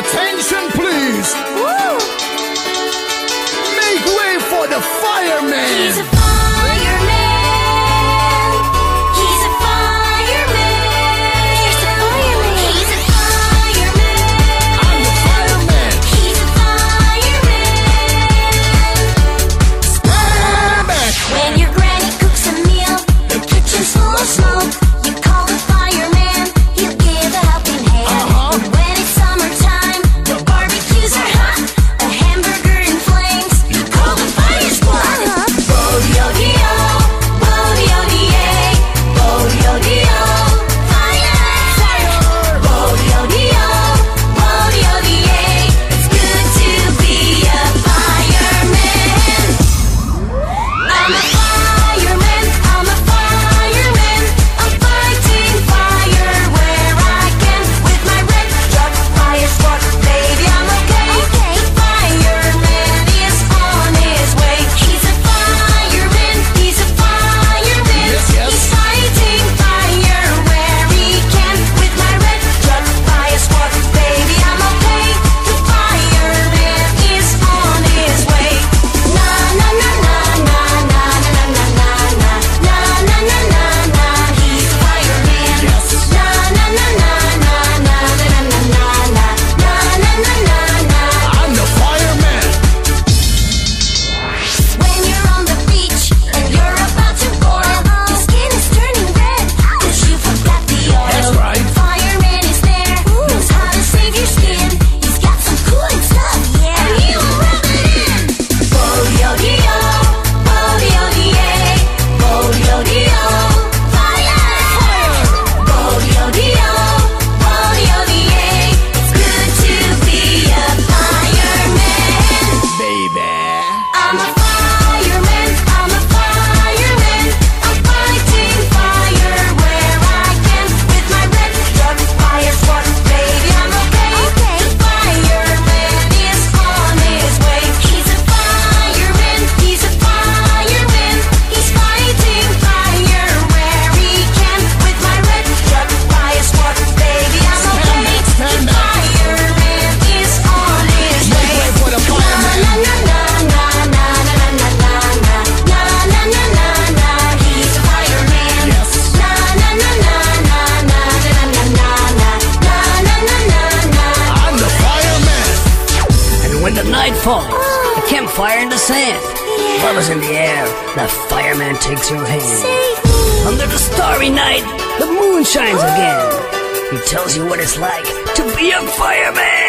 Attention, please. Woo! Make way for the fireman. night falls, oh. a campfire in the sand, yeah. lovers in the air, the fireman takes your hand. Safe. Under the starry night, the moon shines oh. again. He tells you what it's like to be a fireman.